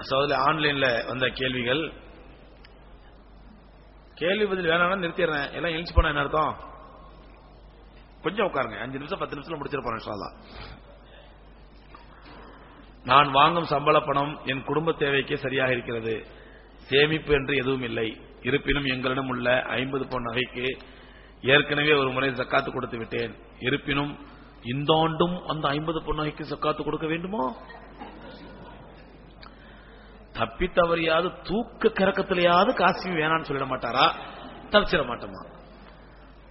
சோதரி ஆன்லைன்ல வந்த கேள்விகள். கேள்வி பதில் வேணாம்னா நிறுத்திடுறேன். எல்லாம் எழுச்சி போன என்ன அர்த்தம்? கொஞ்சம் உட்காருங்க. அஞ்சு நிமிஷம் பத்து நிமிஷம் முடிச்சிருப்போம் நான் வாங்கும் சம்பள பணம் என் குடும்ப தேவைக்கு சரியாக இருக்கிறது. சேமிப்பு என்று எதுவும் இல்லை. இருப்பினும் எங்களிடம் உள்ள ஐம்பது பொன் நகைக்கு ஏற்கனவே ஒரு முறை சக்காத்து கொடுத்து விட்டேன். இருப்பினும் இந்த ஆண்டும் அந்த ஐம்பது பொன் நகைக்கு சக்காத்து கொடுக்க வேண்டுமோ? தப்பித்தவரையாவது தூக்க கிறக்கத்திலேயாவது காசு வேணான்னு சொல்லிட மாட்டாரா? தப்பிச்சிட மாட்டோமா?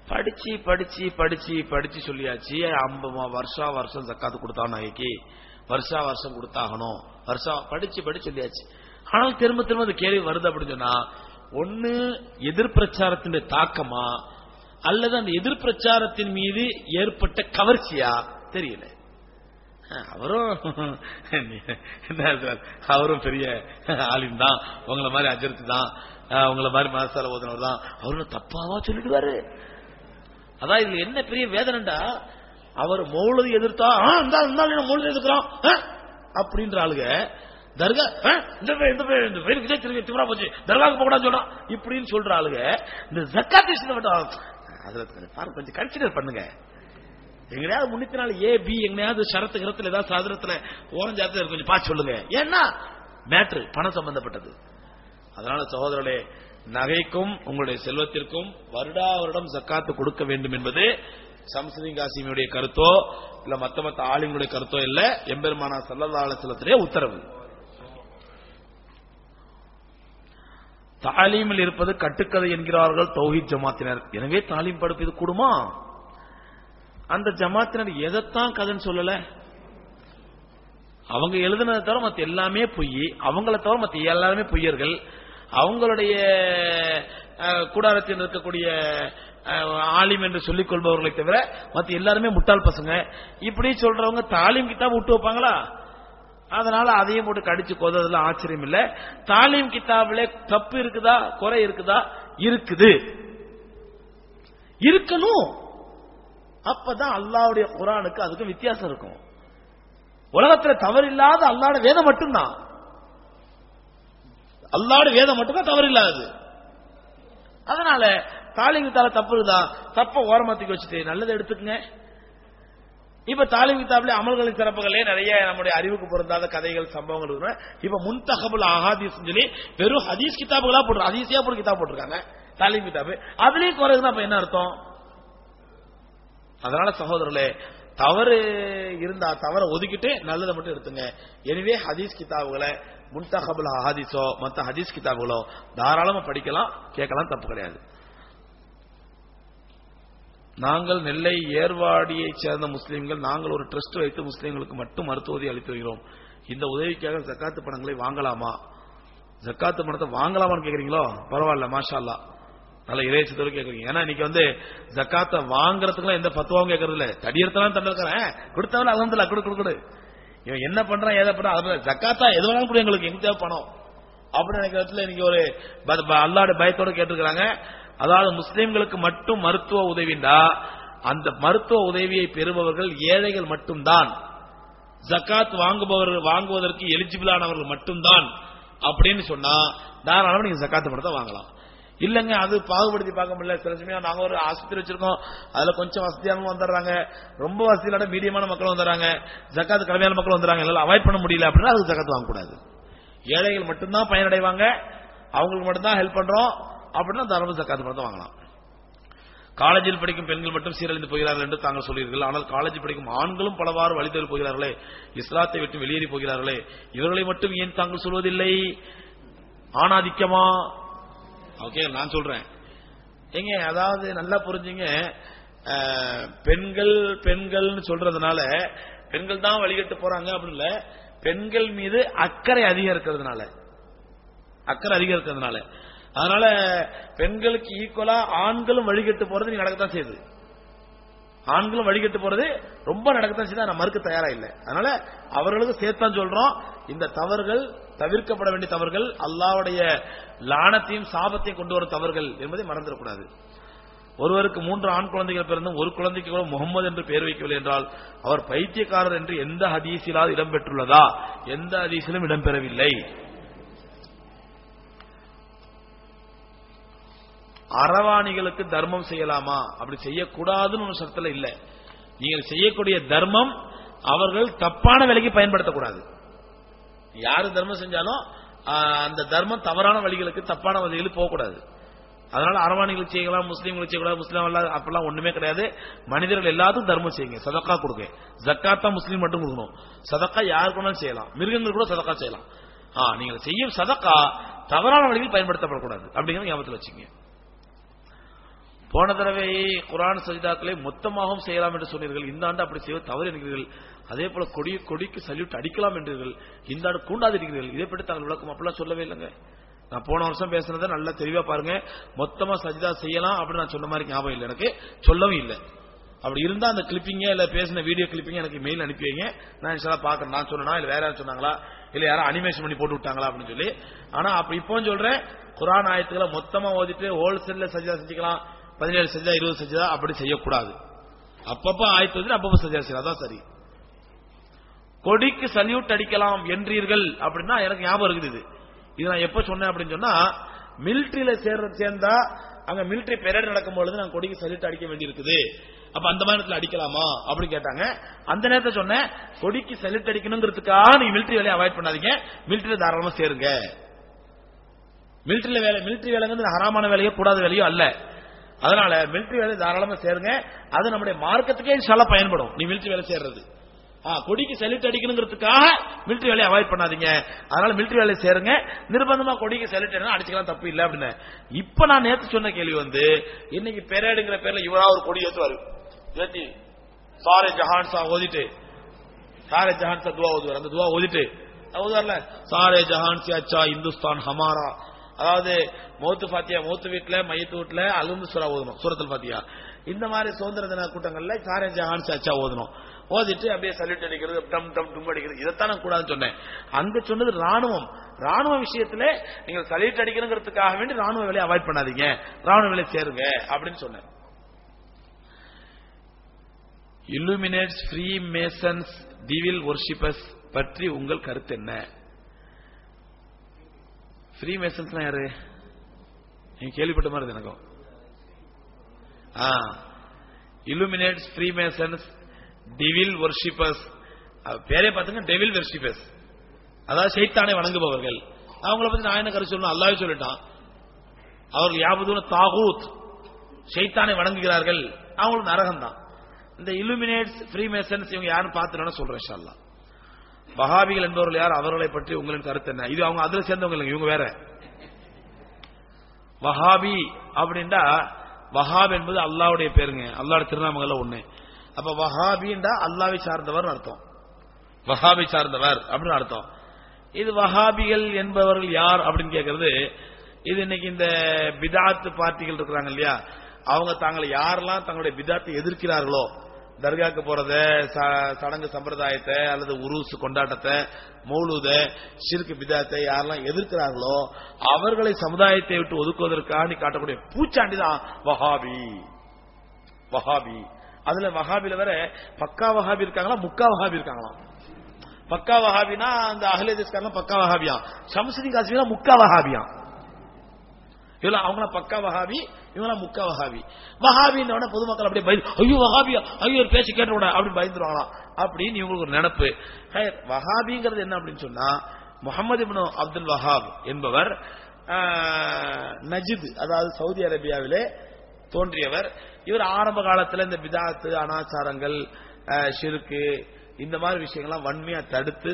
படிச்சு படிச்சு படிச்சு படிச்சு சொல்லியாச்சு. ஐம்பது வருஷா வருஷம் சக்காத்து கொடுத்தா நகைக்கு வருஷா வருஷம் கொடுத்தாகணும். வருஷா படிச்சு படிச்சு சொல்லியாச்சு. ஆனால் திரும்ப திரும்ப அந்த கேள்வி வருது அப்படின்னு சொன்னா ஒன்னு எதிர்பிரச்சாரத்தினுடைய தாக்கமா? அல்லது அந்த எதிர்பிரச்சாரத்தின் மீது ஏற்பட்ட கவர்ச்சியா? தெரியல. அவரும் என்ன அவரும் பெரிய ஆலிம் தான். உங்களை மாதிரி அஜர்த்து தான். உங்களை மாதிரி மனசால ஓதுனவர் தான். அவரும் தப்பாவா சொல்லிடுவாரு. அதான் இதுல என்ன பெரிய வேதனைண்டா? அவர் மௌலதி எதிர்த்தா ஆ, இந்தா, இந்தா, நான் மௌலதி எதிர்க்கிறோம் ஆ, அப்படின்ற ஆளுங்க தர்கா ஆ, இந்த பையன், இந்த பையன், இந்த பையனுக்கு இதே திரும்பி திமிரா போச்சு. தர்காவுக்கு போக கூடாதுன்னு சொல்றான். இப்படின்னு சொல்ற ஆளுங்க இந்த ஜக்காத் விஷயத்தை மட்டும் அதுல பாருங்க கொஞ்சம் கன்சிடர் பண்ணுங்க. எங்கேயாவது முன்னித்தினால ஏ பி எங்கேயாவது சரத்து கிரத்துல ஏதாவது சாதனத்துல ஓரஞ்சாத்துல கொஞ்சம் பார்த்து சொல்லுங்க. ஏன்னா மேட்ரு பணம் சம்பந்தப்பட்டது. அதனால சகோதரர்களே நகைக்கும் உங்களுடைய செல்வத்திற்கும் வருடா வருடம் சக்காத்து கொடுக்க வேண்டும் என்பது சம்சதின் காசிமியுடைய கருத்தோ இல்ல மத்த மத்த ஆளுங்களுடைய கருத்தோ இல்ல எம்பெருமானா சல்லல்லா உத்தரவு. தாலீமில் இருப்பது கட்டுக்கதை என்கிறார்கள் தௌஹித் ஜமாத்தினர். எனவே தாலீம் இது கூடுமா? அந்த ஜமாத்தினர் எதைத்தான் கதைன்னு சொல்லல? அவங்க எழுதுனதை தவிர மத்த எல்லாமே பொய். அவங்கள தவிர மத்த எல்லாருமே பொய்யர்கள். அவங்களுடைய கூடாரத்தில் இருக்கக்கூடிய ஆலிம் என்று சொல்லிக் கொள்பவர்களை தவிர மத்த எல்லாருமே முட்டாள் பசங்க. இப்படி சொல்றவங்க தாலிம் கிட்டாப் விட்டு வைப்பாங்களா? அதனால அதையும் போட்டு கடிச்சு கொததுல ஆச்சரியம் இல்ல. தாலிம் கிதாபிலே தப்பு இருக்குதா? குறை இருக்குதா? இருக்குது. இருக்கணும். அப்பதான் அல்லாவுடைய குரானுக்கு அதுக்கு வித்தியாசம் இருக்கும். உலகத்துல தவறில்லாத அல்லாட வேதம் மட்டும்தான். அல்லாட வேதம் மட்டும்தான் தவறில்லாதது. அதனால தாலிம் தால தப்பு தப்ப ஓரமாத்திக்கு வச்சுட்டு நல்லதை எடுத்துக்கங்க. இப்ப தாலிம் கிதாப்ல அமல்களின் சிறப்புகளே நிறைய நம்முடைய அறிவுக்கு பொருந்தாத கதைகள் சம்பவங்கள் இருக்கு இப்ப முன்தகபுல் அஹாதீஸ் சொல்லி வெறும் ஹதீஸ் கிதாபுகளா போட்டு ஹதீஸியா போட்டு கிதாப் போட்டிருக்காங்க தாலிம் கிதாபு அதுலயும் குறைதுன்னா அப்ப என்ன அர்த்தம்? அதனால சகோதரர்களே தவறு இருந்தா தவற ஒதுக்கிட்டு நல்லதை மட்டும் எடுத்துங்க. எனவே ஹதீஸ் கிதாபுகளை முன்தகபுல் ஹதீஸோ மத்த ஹதீஸ் கிதாபுகளோ தாராளமா படிக்கலாம் கேட்கலாம் தப்பு கிடையாது. நாங்கள் நெல்லை ஏர்வாடியை சேர்ந்த முஸ்லீம்கள் நாங்கள் ஒரு ட்ரஸ்ட் வைத்து முஸ்லீம்களுக்கு மட்டும் மருத்துவ உதவி அளித்து வருகிறோம். இந்த உதவிக்காக ஜக்காத்து பணங்களை வாங்கலாமா? ஜக்காத்து பணத்தை வாங்கலாமான்னு கேக்குறீங்களோ பரவாயில்ல மாஷா நல்ல இறைச்சத்தோடு கேட்குறீங்க ஏன்னா இன்னைக்கு வந்து ஜக்காத்தை வாங்குறதுக்குலாம் எந்த பத்துவாவும் கேட்கறது இல்ல தடியெடுத்தலாம் தண்டிருக்கிறேன் கொடுத்தவன அலமதுல கொடு கொடு கொடு. இவன் என்ன பண்றான் ஏதை பண்றான் அது ஜக்காத்தா எது வேணாலும் கூட எங்களுக்கு எங்க தேவை பணம் அப்படின்னு நினைக்கிறதுல இன்னைக்கு ஒரு ப- ப- அல்லாஹ்வுடைய பயத்தோட கேட்டிருக்கிறாங்க. அதாவது முஸ்லீம்களுக்கு மட்டும் மருத்துவ உதவிண்டா அந்த மருத்துவ உதவியை பெறுபவர்கள் ஏழைகள் மட்டும்தான். ஜக்காத் வாங்குபவர்கள் வாங்குவதற்கு எலிஜிபிளானவர்கள் மட்டும்தான். அப்படின்னு சொன்னா தாராளமா நீங்க ஜக்காத்து பணத்தை வாங்கலாம். இல்லங்க அது பாகுபடுத்தி பார்க்க முடியல. சில சமயம் நாங்க ஒரு ஆஸ்பத்திரி வச்சிருக்கோம். அதுல கொஞ்சம் வசதியானவங்க வந்துடுறாங்க. ரொம்ப வசதியான மீடியமான மக்கள் வந்துடுறாங்க. ஜக்காத்து கடமையான மக்கள் வந்துடுறாங்க. எல்லாம் அவாய்ட் பண்ண முடியல அப்படின்னா அதுக்கு ஜக்காத்து வாங்கக்கூடாது. ஏழைகள் மட்டும்தான் பயனடைவாங்க. அவங்களுக்கு மட்டும்தான் ஹெல்ப் பண்றோம். அப்படின்னா தர்ம ஜக்காத்து மட்டும் வாங்கலாம். காலேஜில் படிக்கும் பெண்கள் மட்டும் சீரழிந்து போகிறார்கள் என்று தாங்கள் சொல்கிறீர்கள். ஆனால் காலேஜில் படிக்கும் ஆண்களும் பலவாறு வழிதல் போகிறார்களே. இஸ்லாத்தை விட்டு வெளியேறி போகிறார்களே. இவர்களை மட்டும் ஏன் தாங்கள் சொல்வதில்லை? ஆணாதிக்கமா? ஓகே நான் சொல்றேன். ஏங்க அதாவது நல்லா புரிஞ்சுங்க. பெண்கள் பெண்கள்னு சொல்றதுனால பெண்கள் தான் வழிகட்டு போறாங்க அப்படின்னு இல்ல பெண்கள் மீது அக்கறை அதிகம் இருக்கிறதுனால. அக்கறை அதிகம் இருக்கிறதுனால. அதனால பெண்களுக்கு ஈக்குவலா ஆண்களும் வழிகட்டு போறது நீங்க நடக்கத்தான் செய்யுது. ஆண்களும் வழிகட்டு போறது ரொம்ப நடக்கத்தான் செய்யுது நான் மறுக்க தயாரா இல்லை. அதனால அவர்களுக்கு சேர்த்தான் சொல்றோம். இந்த தவறுகள் தவிர்க்கப்பட வேண்டிய தவறுகள் அல்லாவுடைய லானத்தையும் சாபத்தையும் கொண்டு வரும் தவறுகள் என்பதை மறந்துடக்கூடாது. ஒருவருக்கு மூன்று ஆண் குழந்தைகள் பிறந்தும் ஒரு குழந்தைக்கு கூட முகமது என்று பெயர் வைக்கவில்லை என்றால் அவர் பைத்தியக்காரர் என்று எந்த ஹதீசிலாவது இடம்பெற்றுள்ளதா? எந்த ஹதீசிலும் இடம்பெறவில்லை. அரவாணிகளுக்கு தர்மம் செய்யலாமா? அப்படி செய்யக்கூடாதுன்னு ஒரு சட்டத்துல இல்லை. நீங்கள் செய்யக்கூடிய தர்மம் அவர்கள் தப்பான வேலைக்கு பயன்படுத்தக்கூடாது. யாரு தர்மம் செஞ்சாலும் ஆஹ், அந்த தர்மம் தவறான வழிகளுக்கு தப்பான வழிகளுக்கு போகக்கூடாது. அதனால அரவாணிகளுக்கு செய்யலாம் முஸ்லீம்களுக்கு செய்யக்கூடாது முஸ்லீம் எல்லாம் அப்பெல்லாம் ஒண்ணுமே கிடையாது. மனிதர்கள் எல்லாத்துக்கும் தர்மம் செய்யுங்க. சதக்கா கொடுங்க. ஜக்காத்தா முஸ்லீம் மட்டும் கொடுக்கணும். சதக்கா யாருக்கு வேணாலும் செய்யலாம். மிருகங்கள் கூட சதக்கா செய்யலாம். ஆ நீங்கள் செய்யும் சதக்கா தவறான வழியில் பயன்படுத்தப்படக்கூடாது. அப்படிங்கிற ஞாபகத்தில் வச்சுங்க போன தடவை குரான் சஜிதாக்களை மொத்தமாகவும் செய்யலாம் என்று சொன்னீர்கள். இந்த ஆண்டு அப்படி செய்வது தவறு என்கிறீர்கள். அதே போல கொடி கொடிக்கு சல்யூட் அடிக்கலாம் என்றீர்கள். இந்த ஆண்டு கூண்டாதிருக்கிறீர்கள். இதை பற்றி தாங்கள் விளக்கம் அப்படிலாம் சொல்லவே இல்லைங்க. நான் போன வருஷம் பேசுனதை நல்லா தெளிவா பாருங்க. மொத்தமா சஜிதா செய்யலாம் அப்படின்னு நான் சொன்ன மாதிரி ஞாபகம் இல்லை எனக்கு. சொல்லவும் இல்லை. அப்படி இருந்தா அந்த கிளிப்பிங்க இல்ல பேசின வீடியோ கிளிப்பிங்க எனக்கு மெயில் அனுப்பி வைங்க நான் இன்ஷால்லா பாக்குறேன் நான் சொன்னா இல்ல வேற யாரும் சொன்னாங்களா? இல்ல யாரும் அனிமேஷன் பண்ணி போட்டு விட்டாங்களா அப்படின்னு சொல்லி. ஆனா அப்ப இப்போ சொல்றேன். குரான் ஆயத்துக்களை மொத்தமா ஓதிட்டு ஹோல்சேல்ல சஜிதா செஞ்சுக்கலாம். பதினேழு செஞ்சா இருபது சஜிதா அப்படி செய்யக்கூடாது. அப்பப்ப ஆயத்து வந்து அப்பப்ப செஞ்சா செய்யலாம் அதான் சரி. கொடிக்கு சல்யூட் அடிக்கலாம் என்றீர்கள் அப்படின்னா எனக்கு ஞாபகம் இருக்குது இது. இது நான் எப்ப சொன்னேன் அப்படின்னு சொன்னா மிலிட்ரியில சேர்ற சேர்ந்தா அங்க மிலிட்டரி பெரேட் நடக்கும் பொழுது நான் கொடிக்கு சல்யூட் அடிக்க வேண்டியிருக்குது. அப்ப அந்த மாதிரி நேரத்தில் அடிக்கலாமா அப்படின்னு கேட்டாங்க. அந்த நேரத்தை சொன்னேன் கொடிக்கு சல்யூட் அடிக்கணுங்கிறதுக்காக நீங்க மிலிட்டரி வேலையை அவாய்ட் பண்ணாதீங்க. மிலிட்டரி தாராளமா சேருங்க. மிலிட்டரியில வேலை மிலிட்டரி வேலைங்கிறது ஹராமான வேலையோ கூடாத வேலையோ அல்ல. அதனால மிலிட்ரி வேலை தாராளமா சேருங்க. அது நம்முடைய மார்க்கத்துக்கே சில பயன்படும். நீ மிலிட்ரி வேலை சேர்றது. கொடிக்கு செலுத்து அடிக்கணுங்கிறதுக்காக மிலிட்டரி வேலையை அவாய்ட் பண்ணாதீங்க. அதனால மிலிட்ரி வேலையை சேருங்க. நிர்பந்தமா கொடிக்கு செலுத்து அடிச்சுக்கலாம் தப்பு இல்ல அப்படின்னு. இப்ப நான் நேத்து சொன்ன கேள்வி வந்து இன்னைக்கு பெரேடுங்கிற பேர்ல இவரா ஒரு கொடி ஏத்துவாரு. ஏத்தி சாரே ஜஹான் சா ஓதிட்டு சாரே ஜஹான் சா துவா ஓதுவார். அந்த துவா ஓதிட்டு ஓதுவார்ல சாரே ஜஹான் சி அச்சா இந்துஸ்தான் ஹமாரா. அதாவது மௌத்து பாத்தியா மௌத்து வீட்டுல மையத்து வீட்டுல அலுந்து சுரா ஓதணும் சூரத்தில் பாத்தியா இந்த மாதிரி சுதந்திர தின கூட்டங்கள்ல சாரே ஜஹான் சாச்சா ஓதணும். ஓதிட்டு அப்படியே சல்யூட் அடிக்கிறது டம் டம் டும் அடிக்கிறது. இதைத்தான் நான் கூடாதுன்னு சொன்னேன். அங்க சொன்னது ராணுவம். ராணுவ விஷயத்துல நீங்க சல்யூட் அடிக்கணுங்கிறதுக்காக வேண்டி ராணுவ வேலையை அவாய்ட் பண்ணாதீங்க. ராணுவ வேலையை சேருங்க அப்படின்னு சொன்னேன். இல்லுமினேட்ஸ் ஃப்ரீ மேசன்ஸ் டிவில் ஒர்ஷிப்பஸ் பற்றி உங்கள் கருத்து என்ன? ஃப்ரீ மேசன்ஸ்னா யாரு? நீங்க கேள்விப்பட்ட மாதிரி எனக்கும். ஆ illuminates free masons devil worshippers பேரே பார்த்துங்க டெவில் வெர்ஷிப்பர்ஸ் அதாவது சைத்தானை வணங்குபவர்கள். அவங்கள பத்தி நான் என்ன கரு சொல்லணும்? அல்லாவே சொல்லிட்டான். அவர்கள் யாபதூன தாகூத். சைத்தானை வணங்குகிறார்கள். அவங்களுக்கு நரகம் தான் இந்த இலுமினேட்ஸ் ஃப்ரீ மேசன்ஸ் இவங்க யாரும் பார்த்துனா சொல்றேன் இன்ஷா வஹாபிகள் என்பவர்கள் யார்? அவர்களை பற்றி உங்களின் கருத்து என்ன? இது அவங்க அதுல சேர்ந்தவங்க இல்லைங்க இவங்க வேற. வஹாபி அப்படின்டா வஹாப் என்பது அல்லாவுடைய பேருங்க. அல்லாவுடைய திருநாமங்கள்ல ஒண்ணு. அப்ப வஹாபின்டா அல்லாவை சார்ந்தவர் அர்த்தம். வஹாபி சார்ந்தவர் அப்படின்னு அர்த்தம். இது வஹாபிகள் என்பவர்கள் யார் அப்படின்னு கேட்கறது இது இன்னைக்கு இந்த பிதாத்து பார்ட்டிகள் இருக்கிறாங்க இல்லையா? அவங்க தாங்களை யாரெல்லாம் தங்களுடைய பிதாத்தை எதிர்க்கிறார்களோ தர்காக்கு போறத ச- சடங்கு சம்பிரதாயத்தை அல்லது உருசு கொண்டாட்டத்தை மௌலூத சிறுக்கு பிதாத்தை யாரெல்லாம் எதிர்க்கிறார்களோ அவர்களை சமுதாயத்தை விட்டு ஒதுக்குவதற்காக காட்டக்கூடிய பூச்சாண்டி தான் வஹாபி. வஹாபி. அதுல வஹாபில வேற பக்கா வஹாபி இருக்காங்களா முக்கா வஹாபி இருக்காங்களாம் பக்கா வஹாபினா அந்த அகலேதேஸ்காரலாம் பக்கா வஹாபியா ஷம்சுதீன் காசிமினா முக்கா வஹாபியான் இவங்க அவங்களாம் பக்கா வஹாபி இவங்களாம் முக்கா வஹாபி. வஹாபின்னு பொதுமக்கள் அப்படியே பயந்து ஐயோ வஹாபியா ஐயோ ஒரு பேச்சு கேட்ட உடனே அப்படி பயந்துருவாங்களாம் அப்படின்னு இவங்களுக்கு ஒரு நினைப்பு. ஹைர், வஹாபிங்கிறது என்ன அப்படின்னு சொன்னா முகமது இப்னு அப்துல் வஹாப் என்பவர் நஜித் அதாவது சவுதி அரேபியாவிலே தோன்றியவர். இவர் ஆரம்ப காலத்தில் இந்த விதாத்து அனாச்சாரங்கள் சிறுக்கு ஷிருக்கு இந்த மாதிரி விஷயங்கள்லாம் வன்மையா தடுத்து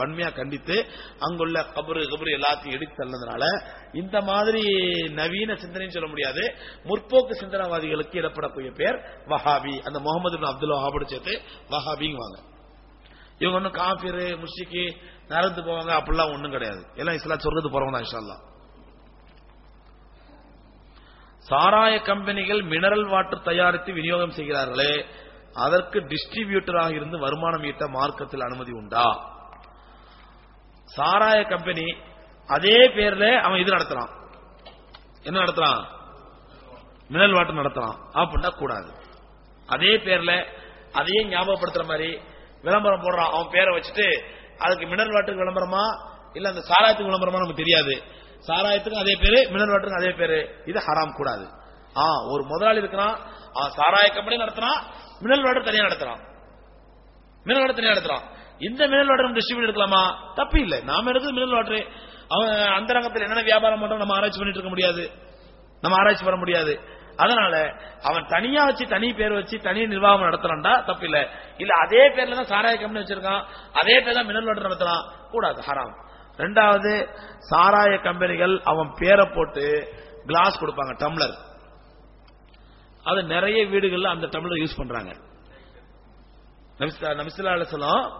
வன்மையா கண்டித்து அங்குள்ள கபரு கபரு எல்லாத்தையும் எடுத்து தள்ளதுனால இந்த மாதிரி நவீன சிந்தனைன்னு சொல்ல முடியாது. முற்போக்கு சிந்தனவாதிகளுக்கு இடப்படக்கூடிய பேர் வஹாபி. அந்த முகமது அப்துல் வஹாபோட சேர்த்து வஹாபிங்குவாங்க. இவங்க ஒன்றும் காபிரு முஷிக்கு நடந்து போவாங்க அப்படிலாம் ஒண்ணும் கிடையாது. எல்லாம் இஸ்லாம் சொல்றது போறவங்க தான் இன்ஷா சாராய கம்பெனிகள் மினரல் வாட்டர் தயாரித்து விநியோகம் செய்கிறார்களே அதற்கு டிஸ்ட்ரிபியூட்டராக இருந்து வருமானம் ஈட்ட மார்க்கத்தில் அனுமதி உண்டா? சாராய கம்பெனி அதே பேர்ல அவன் இது நடத்துறான். என்ன நடத்துறான்? மினல் வாட்டர் நடத்துறான். அப்படின்னா கூடாது. அதே பேர்ல அதையே ஞாபகப்படுத்துற மாதிரி விளம்பரம் போடுறான். அவன் பேரை வச்சுட்டு அதுக்கு மினல் வாட்டருக்கு விளம்பரமா? இல்ல அந்த சாராயத்துக்கு விளம்பரமா நமக்கு தெரியாது. சாராயத்துக்கும் அதே பேரு மினல் வாட்டருக்கும் அதே பேரு. இது ஹராம் கூடாது. ஆ ஒரு முதலாளி இருக்கிறான். ஆ, சாராய கம்பெனி நடத்துறான். மினல் வாட்டர் தனியா நடத்துறான். மினல் வாட்டர் தனியா நடத்துறான். இந்த மினல் வாட்டர் டிஸ்ட்ரிபியூட் எடுக்கலாமா? தப்பு இல்லை. நாம எடுக்கிறது மினல் வாட்டர் அவன் அந்த ரங்கத்தில் என்னென்ன வியாபாரம் பண்றோம் நம்ம ஆராய்ச்சி பண்ணிட்டு இருக்க முடியாது. நம்ம ஆராய்ச்சி பண்ண முடியாது. அதனால அவன் தனியா வச்சு தனி பேர் வச்சு தனி நிர்வாகம் நடத்துறான்டா தப்பு இல்ல. இல்ல அதே பேர்ல தான் சாராய கம்பெனி வச்சிருக்கான். அதே பேர் தான் மினல் வாட்டர் நடத்தலாம் கூடாது ஹராம். ரெண்டாவது சாராய கம்பெனிகள் அவன் பேரை போட்டு கிளாஸ் கொடுப்பாங்க டம்ளர் அது நிறைய வீடுகள்ல அந்த தமிழ யூஸ் பண்றாங்க. நபிசுல்லா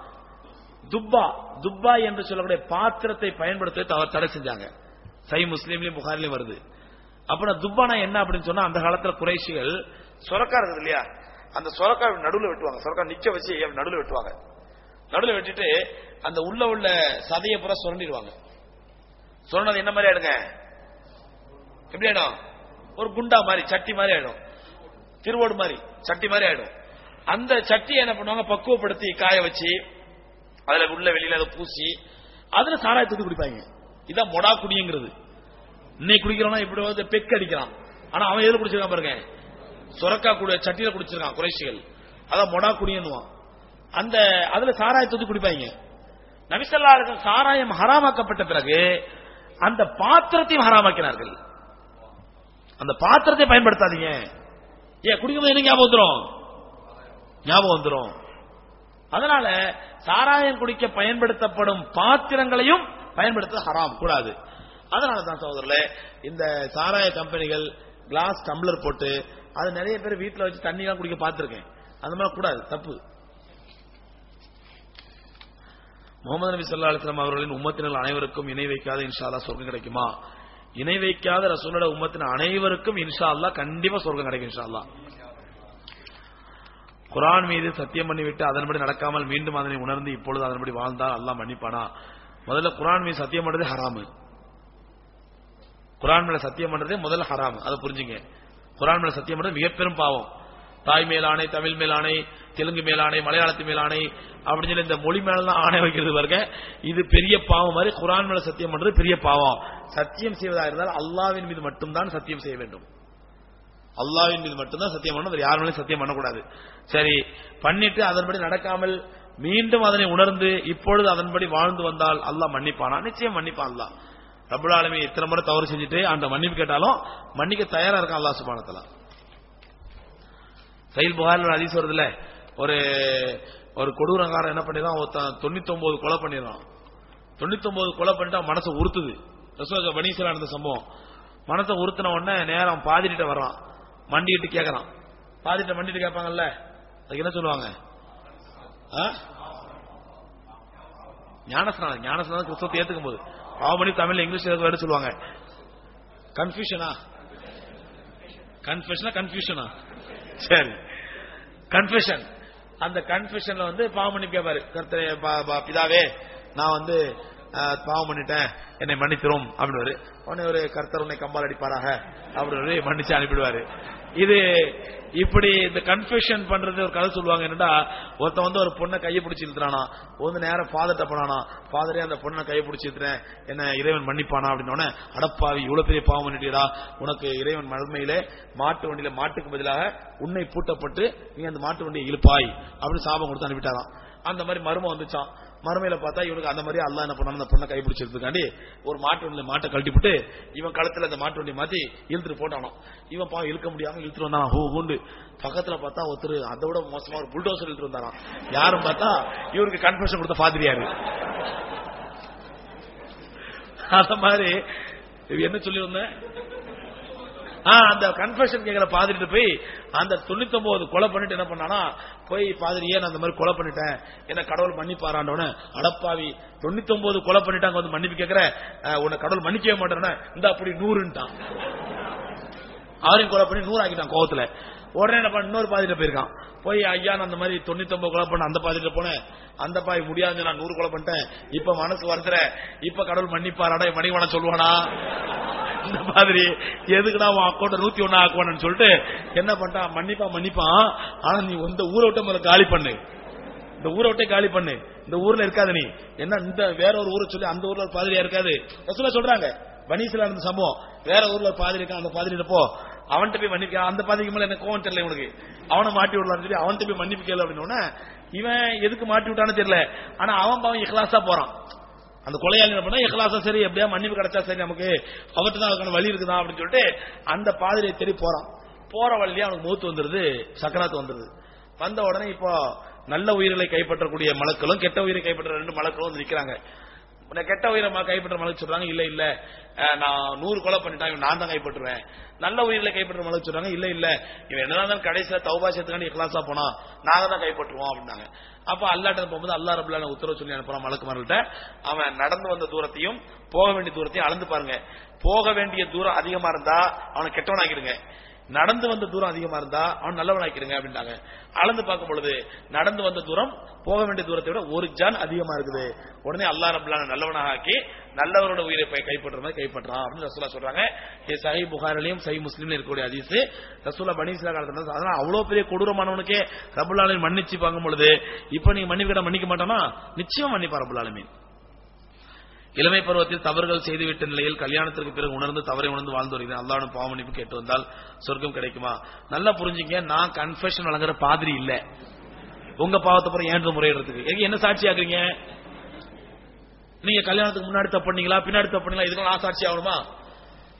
துப்பா துப்பா என்று சொல்லக்கூடிய பாத்திரத்தை பயன்படுத்த தவ- தடை செஞ்சாங்க. சை முஸ்லீம்லயும் புகாரிலையும் வருது. அப்புறம் துப்பானா என்ன அப்படின்னு சொன்னா அந்த காலத்துல குறைஷிகள் சொரக்கா இருக்குது இல்லையா? அந்த சொரக்கா நடுவுல வெட்டுவாங்க. சொரக்கா நிக்க வச்சு நடுவுல வெட்டுவாங்க. நடுவுல வெட்டிட்டு அந்த உள்ள உள்ள சதையை பூரா சுரண்டிடுவாங்க. சுரண்டது என்ன மாதிரி ஆயிடுங்க? எப்படி ஆயிடும்? ஒரு குண்டா மாதிரி சட்டி மாதிரி ஆயிடும். திருவோடு மாதிரி சட்டி மாதிரி ஆயிடும். அந்த சட்டியை என்ன பண்ணுவாங்க? பக்குவப்படுத்தி காய வச்சு அதுல உள்ள வெளியில அதை பூசி அதுல சாராயத்துக்கு குடிப்பாங்க. இதான் மொடா குடிங்கிறது. இன்னைக்கு குடிக்கிறவனா இப்படி வந்து பெக் அடிக்கிறான். ஆனா அவன் எதுல குடிச்சிருக்கான் பாருங்க? சுரக்கா கூட சட்டியில குடிச்சிருக்கான் குறைசிகள் அதான் மொடா குடின்னுவான். அந்த அதுல சாராயத்தை குடிப்பாங்க. நபிசல்லா சாராயம் ஹராமாக்கப்பட்ட பிறகு அந்த பாத்திரத்தையும் ஹராமாக்கினார்கள். அந்த பாத்திரத்தை பயன்படுத்தாதீங்க. ஏன் குடிக்கும்போது என்ன ஞாபகம் வந்துரும்? ஞாபகம் வந்துரும். அதனால சாராயம் குடிக்க பயன்படுத்தப்படும் பாத்திரங்களையும் பயன்படுத்த ஹராம் கூடாது. அதனால தான் சகோதரர்களே இந்த சாராய கம்பெனிகள் கிளாஸ் டம்ளர் போட்டு அது நிறைய பேர் வீட்டில் வச்சு தண்ணி எல்லாம் குடிக்க பார்த்துருக்கேன். அந்த மாதிரி கூடாது தப்பு. முகமது நபி சொல்லா அலைஹி அவர்களின் உம்மத்தினர் அனைவருக்கும் இணை வைக்காத இன்ஷாலா சொர்க்கம் கிடைக்குமா? இணை வைக்காத ரசூலோட உம்மத்தின் அனைவருக்கும் இன்ஷா அல்லா கண்டிப்பா சொர்க்கம் கிடைக்கும் இன்ஷா குரான் மீது சத்தியம் பண்ணிவிட்டு அதன்படி நடக்காமல் மீண்டும் அதனை உணர்ந்து இப்பொழுது அதன்படி வாழ்ந்தால் அல்லா மன்னிப்பானா? முதல்ல குரான் மீது சத்தியம் பண்றது ஹராமு. குரான் மேல சத்தியம் பண்றதே முதல்ல ஹராம். அதை புரிஞ்சுங்க. குரான் மேல சத்தியம் பண்றது மிக பெரும் பாவம். தாய் மேலாணை தமிழ் மேலாணை தெலுங்கு மேலாணை மலையாளத்து மேலாணை அப்படின்னு சொல்லி இந்த மொழி மேலாம் ஆணை வைக்கிறது பாருங்க. இது பெரிய பாவம் மாதிரி குரான் மேல சத்தியம் பண்றது பெரிய பாவம். சத்தியம் செய்வதா இருந்தால் அல்லாவின் மீது மட்டும்தான் சத்தியம் செய்ய வேண்டும். அல்லாவின் மீது மட்டும்தான் சத்தியம் பண்ணணும் வேற யார் மேலும் சத்தியம் பண்ணக்கூடாது. சரி பண்ணிட்டு அதன்படி நடக்காமல் மீண்டும் அதனை உணர்ந்து இப்பொழுது அதன்படி வாழ்ந்து வந்தால் அல்லாஹ் மன்னிப்பானா? நிச்சயம் மன்னிப்பான் அல்லா ரபுல் இத்தனை முறை தவறு செஞ்சுட்டு அந்த மன்னிப்பு கேட்டாலும் மன்னிக்க தயாரா இருக்கான் அல்லாஹ் சுபானத்தலாம் சைல் புகார் ஒரு அதிசயம் வருதுல்ல? ஒரு ஒரு கொடூரங்காரன் என்ன பண்ணிடுறான்? ஒருத்தன் தொண்ணூத்தி ஒன்பது கொலை பண்ணிடுறான். தொண்ணூத்தி ஒன்பது கொலை பண்ணிட்டா மனசு மனசை உறுத்துது ரசோக பனீசலா நடந்த சம்பவம். மனசை உறுத்தின உடனே நேரம் பாதிரிட்ட வர்றான். மண்டிட்டு கேட்கறான் பாதிரிட்ட மண்டிட்டு கேட்பாங்கல்ல அதுக்கு என்ன சொல்லுவாங்க? ஆ? ஞானஸ்நானம். ஞானஸ்நானம் கிறிஸ்தவத்தை ஏத்துக்கும் போது. பாவமணி தமிழ் இங்கிலீஷ் வேறு சொல்லுவாங்க. கன்ஃபியூஷனா கன்ஃபியூஷனா கன்ஃபியூஷனா சரி கன்ஃபெஷன் அந்த கன்ஃபெஷன்ல வந்து பாவம் பண்ணி கருத்தரை பா- பா- பிதாவே நான் வந்து பாவம் பண்ணிட்டேன். என்னை மன்னித்திரும் அப்படின்னு உடனே ஒரு கர்த்தர் உன்னை கம்பால் அடிப்பாராக அப்படின்னு மன்னிச்சு அனுப்பிடுவாரு. இது இப்படி இந்த கன்ஃபியூஷன் பண்றது ஒரு கதை சொல்லுவாங்க. என்னடா ஒருத்தன் வந்து ஒரு பொண்ணை கையை பிடிச்சி இழுத்துறானா? வந்து நேரம் ஃபாதர்ட்ட போனானா? ஃபாதரே அந்த பொண்ணை கையை பிடிச்சி இழுத்துறேன். என்ன இறைவன் மன்னிப்பானா? அப்படின்னு அடப்பாவி இவ்வளவு பெரிய பாவம் பண்ணிட்டீரா உனக்கு இறைவன் மறுமையிலே மாட்டு வண்டியில மாட்டுக்கு பதிலாக உன்னை பூட்டப்பட்டு நீ அந்த மாட்டு வண்டியை இழுப்பாய் அப்படின்னு சாபம் கொடுத்து அனுப்பிட்டாராம். அந்த மாதிரி மருமம் வந்துச்சான் மறுமையில பார்த்தா இவனுக்கு அந்த மாதிரி அல்லா என்ன பண்ண அந்த பொண்ணை கைப்பிடிச்சிருக்காண்டி ஒரு மாட்டு வண்டியில மாட்டை கழட்டிவிட்டு இவன் கழுத்துல அந்த மாட்டு வண்டி மாத்தி இழுத்துட்டு போட்டானோ இவன் பாவம் இழுக்க முடியாம இழுத்துட்டு வந்தான். ஹூ ஹூண்டு பக்கத்துல பார்த்தா ஒருத்தர் அதை விட மோசமா ஒரு புல்டோசர் இழுத்துட்டு வந்தாராம். யாரும் பார்த்தா இவருக்கு கன்ஃபர்ஷன் கொடுத்த பாதிரியாரு அந்த மாதிரி என்ன சொல்லி வந்தேன் அந்த கன்ஃபெஷன் கேட்கிற பாதிரிட்டு போய் அந்த தொண்ணூத்தி ஒன்பது கொலை பண்ணிட்டு என்ன பண்ணானா போய் பாதிரியே நான் அந்த மாதிரி கொலை பண்ணிட்டேன்? என்ன கடவுள் மன்னிப்பாராண்டோன்னு அடப்பாவி தொண்ணூத்தி ஒன்பது கொலை பண்ணிட்டாங்க வந்து மன்னிப்பு கேட்கிற உன்னை கடவுள் மன்னிக்கவே மாட்டேன்னா இந்த அப்படி நூறுன்ட்டான். அவரையும் கொலை பண்ணி நூறு ஆக்கிட்டான் கோவத்துல. உடனே என்ன பண்ண இன்னொரு பாதிரிட்ட போயிருக்கான். போய் ஐயா நான் அந்த மாதிரி தொண்ணூத்தி ஒன்பது கொலை பண்ண அந்த பாதிரிட்ட போனேன். அந்த பாய் முடியாது நான் நூறு கொலை பண்ணிட்டேன். இப்ப மனசு வருத்துற. இப்ப கடவுள் மன்னிப்பாராடா மணிவன சொல்லுவானா? அந்த மாதிரி எதுக்குடா உன் அக்கௌண்ட் நூத்தி ஒண்ணு ஆக்குவானு சொல்லிட்டு என்ன பண்ணிட்டான்? மன்னிப்பான் மன்னிப்பான். ஆனா நீ இந்த ஊரை விட்டு முதல்ல காலி பண்ணு. இந்த ஊரை விட்டே காலி பண்ணு. இந்த ஊர்ல இருக்காத நீ. என்ன இந்த வேற ஒரு ஊரை சொல்லி அந்த ஊர்ல ஒரு பாதிரியா இருக்காது. ரசூலா சொல்றாங்க வனீசில இருந்த சம்பவம். வேற ஊர்ல ஒரு பாதிரி இருக்கான் அந்த பாதிரிட்ட போ. அவன்கிட்ட போய் மன்னிக்க அந்த பாதிரிக்கு மேல எனக்கு கோவம் தெரியல இவனுக்கு. அவனை மாட்டி விடலாம்னு சொல்லி அவன்கிட்ட போய் மன்னிப்பு கேளு அப்படின்னு இவன் எதுக்கு மாட்டி விட்டான்னு தெரியல. ஆனா அவன் பாவன் இஹ்லாஸா போறான். அந்த கொலையாளி என்ன பண்ணா இஹ்லாஸா சரி எப்படியா மன்னிப்பு கிடைச்சா சரி நமக்கு அவர்கிட்ட தான் அதுக்கான வழி இருக்குதா அப்படின்னு சொல்லிட்டு அந்த பாதிரியை தேடி போறான். போற வழியிலே அவனுக்கு மூத்து வந்துருது சக்கராத்து வந்துருது. வந்த உடனே இப்போ நல்ல உயிர்களை கைப்பற்றக்கூடிய மலக்களும் கெட்ட உயிரை கைப்பற்ற ரெண்டு மலக்களும் வந்து நிக்கிறாங்க. உன்னை கெட்ட உயிரை ம- கைப்பற்ற மலக்கு சொல்றாங்க. இல்ல இல்ல. நான் நூறு கொலை பண்ணிட்டான் இவன் நான் தான் கைப்பற்றுவேன். நல்ல உயிரில கைப்பற்ற மலக்கு சொல்றாங்க. இல்ல இல்ல. இவன் என்னதான் இருந்தாலும் கடைசியில தௌபாசியத்துக்காண்டி இஹ்லாஸா போனா நாங்க தான் கைப்பற்றுவோம் அப்படின்னாங்க. அப்ப அல்லாட்ட போகும்போது அல்லா ரபுல்லான உத்தரவு சொல்லி அனுப்புறான் மலக்குமார்கள்ட்ட. அவன் நடந்து வந்த தூரத்தையும் போக வேண்டிய தூரத்தையும் அளந்து பாருங்க. போக வேண்டிய தூரம் அதிகமா இருந்தா அவனை கெட்டவனாக்கிடுங்க. நடந்து வந்த தூரம் அதிகமா இருந்தா அவன் நல்லவனாக்கிடுங்க அப்படின்ட்டாங்க. அளந்து பார்க்கும் பொழுது நடந்து வந்த தூரம் போக வேண்டிய தூரத்தை விட ஒரு ஜான் அதிகமா இருக்குது. உடனே அல்லா ரபுல்லான நல்லவனாக ஆக்கி நல்லவரோட உயிரை போய் கைப்பற்ற மாதிரி கைப்பற்றான் அப்படின்னு ரசூலா சொல்றாங்க. சஹி புகாரிலையும் சஹி முஸ்லீம்ல இருக்கக்கூடிய அதிசு ரசூலா பனீஸ்லா காலத்துல அதனால அவ்வளவு பெரிய கொடூரமானவனுக்கே ரபுல்லாலையும் மன்னிச்சு பார்க்கும் பொழுது இப்ப நீங்க மன்னிப்பு மன்னிக்க மாட்டானா? நிச்சயம் மன்னிப்பா ரபுல்லாலுமே இளமை பருவத்தில் தவறுகள் செய்துவிட்ட நிலையில் கல்யாணத்திற்கு பிறகு உணர்ந்து தவறை உணர்ந்து வாழ்ந்து வருகிறேன் அல்லாஹ்வின் பாவமணிப்பு கேட்டு வந்தால் சொர்க்கம் கிடைக்குமா? நல்லா புரிஞ்சுங்க நான் கன்ஃபெஷன் வழங்குற பாதிரி இல்ல. உங்க பாவத்தை அப்புறம் ஏன்று முறையிடுறதுக்கு? என்ன சாட்சி ஆகுறீங்க நீங்க கல்யாணத்துக்கு முன்னாடி தப்பண்ணீங்களா பின்னாடி தப்பு பண்ணீங்களா? நான் சாட்சி ஆகணுமா?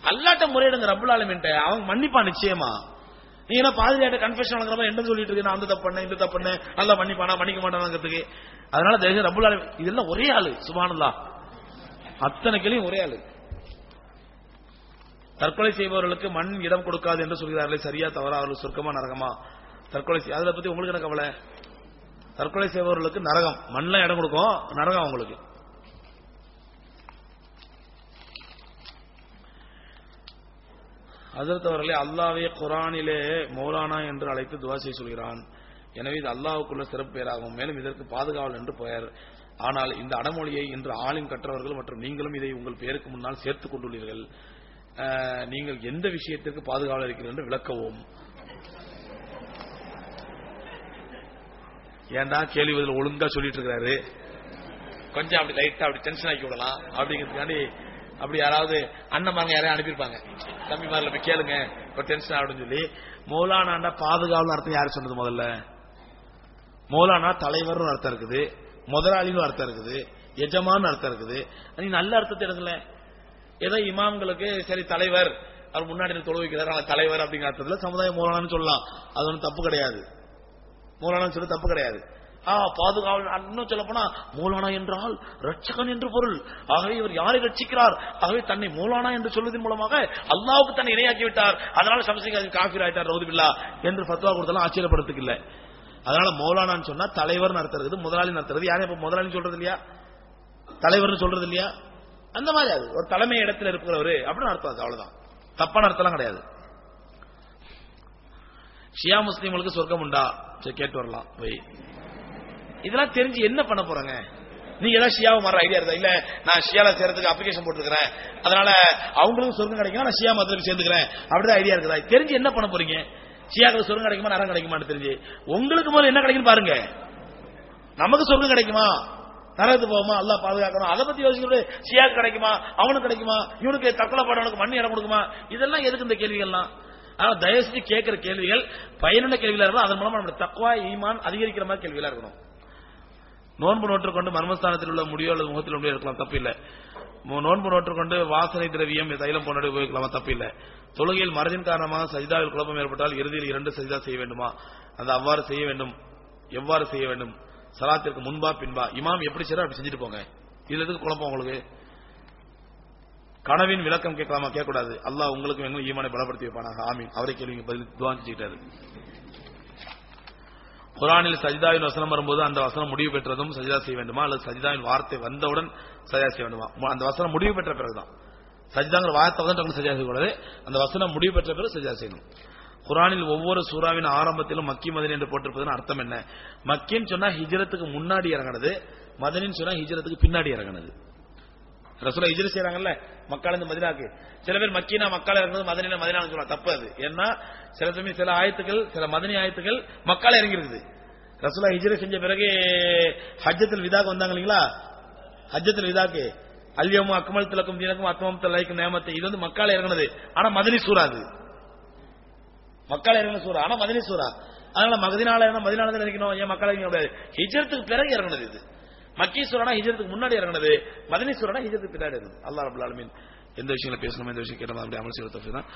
அல்லாட்ட முறையிடுங்க ரப்புல் அவங்க அவன் மன்னிப்பா நிச்சயமா. நீ என்ன பாதிரியாட்ட கன்ஃபெஷன் வழங்குறப்ப என்ன சொல்லிட்டு இருக்கு? நான் அந்த தப்பு பண்ணேன் இந்த தப்பு பண்ணேன். நல்லா மன்னிப்பானா? மன்னிக்க மாட்டானாங்கிறதுக்கு. அதனால தயவு ரப்புல் இதெல்லாம் ஒரே ஆளு. சுபானல்லா அத்தனை கிளியும் ஒரே ஆளு. தற்கொலை செய்பவர்களுக்கு மண் இடம் கொடுக்காது என்று சொல்கிறார்களே சரியா தவறா அவர்கள் சுருக்கமா நரகமா? தற்கொலை செய்- அதை பத்தி உங்களுக்கு என்ன கவலை? தற்கொலை செய்பவர்களுக்கு நரகம். மண்ணில் இடம் கொடுக்கும் நரகம் அவங்களுக்கு. அதிர்த்தவர்களே அல்லாவே குரானிலே மௌலானா என்று அழைத்து துவா செய்ய சொல்கிறான். எனவே இது அல்லாவுக்குள்ள சிறப்பு பெயராகும். மேலும் இதற்கு பாதுகாவல் என்று பெயர். ஆனால் இந்த அடமொழியை இன்று ஆளும் கற்றவர்கள் மற்றும் நீங்களும் இதை உங்கள் பெயருக்கு முன்னால் சேர்த்துக் கொண்டுள்ளீர்கள். நீங்கள் எந்த விஷயத்திற்கு பாதுகாவல் இருக்கிறீர்கள் என்று விளக்கவும். ஏன்டா கேள்வி பதில் ஒழுங்கா சொல்லிட்டு இருக்கிறாரு? கொஞ்சம் அப்படி லைட்டா அப்படி டென்ஷன் ஆக்கி விடலாம். அப்படிங்கிறதுக்காண்டி அப்படி யாராவது அண்ணன்மாங்க யாரையும் அனுப்பியிருப்பாங்க. தம்பி போய் கேளுங்க. இப்போ டென்ஷன் ஆகுதுன்னு சொல்லி. மௌலானாண்டா பாதுகாவல் அர்த்தம் யாரு சொன்னது முதல்ல? மௌலானா தலைவர்னு அர்த்தம் இருக்குது. முதலாளின்னு அர்த்தம் இருக்குது எஜமான்னு அர்த்தம் இருக்குது. நீ நல்ல அர்த்தத்தை எடுக்கல ஏதோ இமாம்களுக்கு சரி தலைவர் அவர் முன்னாடி நின்னு வைக்கிறார் ஆனால் தலைவர் அப்படிங்கிற அர்த்தத்துல சமுதாய மூலானு சொல்லலாம். அது ஒன்றும் தப்பு கிடையாது. மூலானு சொல்லி தப்பு கிடையாது. ஆ பாதுகாவல் இன்னும் சொல்ல போனா மூலானா என்றால் ரட்சகன் என்று பொருள். ஆகவே இவர் யாரை ரட்சிக்கிறார் ஆகவே தன்னை மூலானா என்று சொல்வதன் மூலமாக அல்லாவுக்கு தன்னை இணையாக்கி விட்டார். அதனால சமசிங்க காஃபி ஆயிட்டார் ரவுதுபில்லா என்று ஃபத்வா கொடுத்தாலும் ஆச்சரியப்படுறதுக்கு அதனால மௌலானான்னு சொன்னா தலைவர்னு நடத்துறது இருக்குது நடத்துறது யாரும் இப்ப முதலாளி சொல்றது இல்லையா? தலைவர்னு சொல்றது இல்லையா? அந்த மாதிரி அது. ஒரு தலைமை இடத்துல இருக்கிறவரு அப்படின்னு அர்த்தம் அவ்வளவுதான். தப்பான அர்த்தம்லாம் கிடையாது. ஷியா முஸ்லீம்களுக்கு சொர்க்கம் உண்டா? சரி கேட்டு வரலாம். போய். இதெல்லாம் தெரிஞ்சு என்ன பண்ண போறாங்க? நீங்க ஏதாவது ஷியாவை மாற ஐடியா இருந்தா இல்ல நான் ஷியால சேர்றதுக்கு அப்ளிகேஷன் போட்டுருக்கிறேன். அதனால அவங்களுக்கும் சொர்க்கம் கிடைக்கும் நான் ஷியா மதத்துக்கு சேர்ந்துக்கிறேன். அப்படிதான் ஐடியா இருக்குதா. தெரிஞ்சு என்ன பண்ண போறீங்க? ஷியாக்கள் சொர்க்கம் கிடைக்குமா நரம் கிடைக்குமான்னு தெரிஞ்சு. உங்களுக்கு முதல்ல என்ன கிடைக்கும் பாருங்க. நமக்கு சொர்க்கம் கிடைக்குமா? நரகத்து போகுமா அல்லா பாதுகாக்கணும். அதை பத்தி யோசிக்கிறது ஷியாக்கு கிடைக்குமா? அவனுக்கு கிடைக்குமா? இவனுக்கு தற்கொலை பாடவனுக்கு மண் இடம் கொடுக்குமா? இதெல்லாம் எதுக்கு இந்த கேள்விகள்லாம்? ஆனா தயவு செஞ்சு கேட்கிற கேள்விகள் பயனுள்ள கேள்விகளா இருக்கணும் அதன் மூலமா நம்மளுடைய தக்குவா ஈமான் அதிகரிக்கிற மாதிரி கேள்விகளா இருக்கணும். நோன்பு நோற்று கொண்டு மர்மஸ்தானத்தில் உள்ள முடியோ அல்லது முகத்தில் உள்ள முடியோ இருக்கலாம் தப்பு இல்லை. நோன்பு நோற்று கொண்டு வாசனை திரவியம் தைலம் போன்ற உபயோகிக்கலாமா தப்பு தொழுகையில் மறதின் காரணமாக சஜிதாவில் குழப்பம் ஏற்பட்டால் இறுதியில் இரண்டு சஜிதா செய்ய வேண்டுமா? அது அவ்வாறு செய்ய வேண்டும் எவ்வாறு செய்ய வேண்டும்? சலாத்திற்கு முன்பா பின்பா? இமாம் எப்படி செய்யறோ அப்படி செஞ்சுட்டு போங்க. இதுல எதுக்கு குழப்பம் உங்களுக்கு? கனவின் விளக்கம் கேட்கலாமா? கேட்கக்கூடாது. அல்லாஹ் உங்களுக்கு எங்களும் ஈமானை பலப்படுத்தி வைப்பானாக. ஆமீன். அவரை கேள்விங்க பதில் செஞ்சுக்கிட்டாரு. குரானில் சஜிதாவின் வசனம் வரும்போது அந்த வசனம் முடிவு பெற்றதும் சஜிதா செய்ய வேண்டுமா? அல்லது சஜிதாவின் வார்த்தை வந்தவுடன் சஜிதா செய்ய வேண்டுமா? அந்த வசனம் முடிவு பெற்ற பிறகுதான். சஜிதாங்கிற வார்த்தை வந்து டக்குனு சஜிதா செய்யக்கூடாது அந்த வசனம் முடிவு பெற்ற பிறகு சஜிதா செய்யணும். குரானில் ஒவ்வொரு சூறாவின் ஆரம்பத்திலும் மக்கி மதனி என்று போட்டிருப்பதன் அர்த்தம் என்ன? மக்கின்னு சொன்னா ஹிஜரத்துக்கு முன்னாடி இறங்கினது மதனின்னு சொன்னா ஹிஜரத்துக்கு பின்னாடி இறங்கினது. ரசூலா இஜிரி செய்யறாங்கல்ல மக்கள் இருந்து மதினாக்கு. சில பேர் மக்கினா மக்கள் இறங்குறது மதனில மதினான்னு சொல்லுவாங்க. தப்பு அது. ஏன்னா சில சமயம் சில ஆயத்துக்கள் சில மதனி ஆயத்துக்கள் மக்கள் இறங்கிருக்குது. ரசூலா ஹிஜ்ரத் செஞ்ச பிறகு ஹஜ்ஜத்தில் விதாக்கு வந்தாங்க இல்லைங்களா? ஹஜ்ஜத்தில் விதாக்கு. அல்யமும் அக்மல் திலக்கும் தீனக்கும் அத்மம் தலைக்கும் நேமத்தை இது வந்து மக்கள் இறங்குனது. ஆனா மதனி சூறா அது. மக்கள் இறங்கின சூறா. ஆனா மதனி சூறா. அதனால மகதினால மதினால தான் நினைக்கணும் ஏன் மக்கள் இறங்க முடியாது ஹிஜரத்துக்கு பிறகு இறங்குனது இது. மக்கி சூரனா ஹிஜரத்துக்கு முன்னாடி இறங்குனது மதனி சூறானா ஹிஜரத்துக்கு பின்னாடி இறங்குது அல்லாஹ் ரபுல் எந்த விஷயங்களை பேசணுமோ எந்த விஷயம் கேட்டோம் அப்படி அமல் செய்வது தான்.